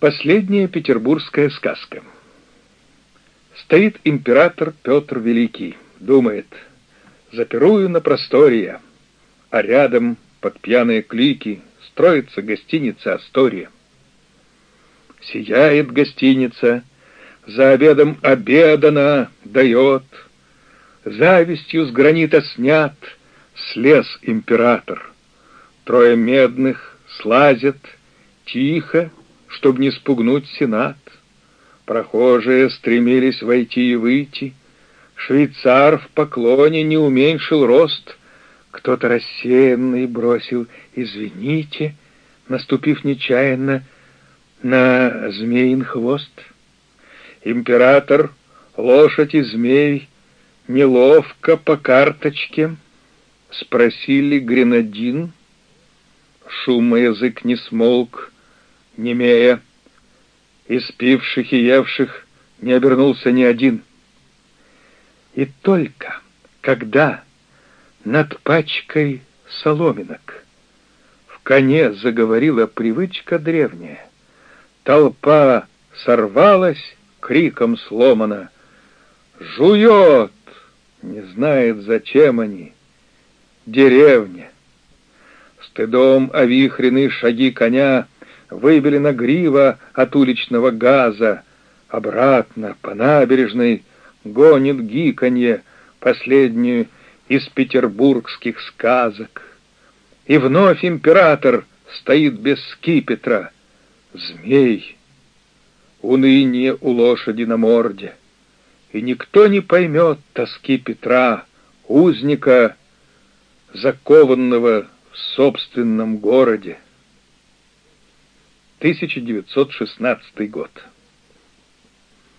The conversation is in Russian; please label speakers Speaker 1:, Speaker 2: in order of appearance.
Speaker 1: Последняя петербургская сказка. Стоит император Петр Великий, думает, запирую на просторе а рядом под пьяные клики строится гостиница «Астория». Сияет гостиница, за обедом обедана дает, завистью с гранита снят, слез император. Трое медных слазят тихо, чтоб не спугнуть сенат. Прохожие стремились войти и выйти. Швейцар в поклоне не уменьшил рост. Кто-то рассеянный бросил «Извините», наступив нечаянно на змеин хвост. Император, лошадь и змей неловко по карточке спросили гренадин. Шума язык не смолк, немея. Из пивших и евших не обернулся ни один. И только когда над пачкой соломинок в коне заговорила привычка древняя, толпа сорвалась, криком сломана. «Жует!» Не знает, зачем они. Деревня. Стыдом овихрены шаги коня выбили на грива от уличного газа. Обратно по набережной гонит гиканье последнюю из петербургских сказок. И вновь император стоит без скипетра. Змей. Уныние у лошади на морде. И никто не поймет тоски Петра, узника, закованного в собственном городе. 1916 год.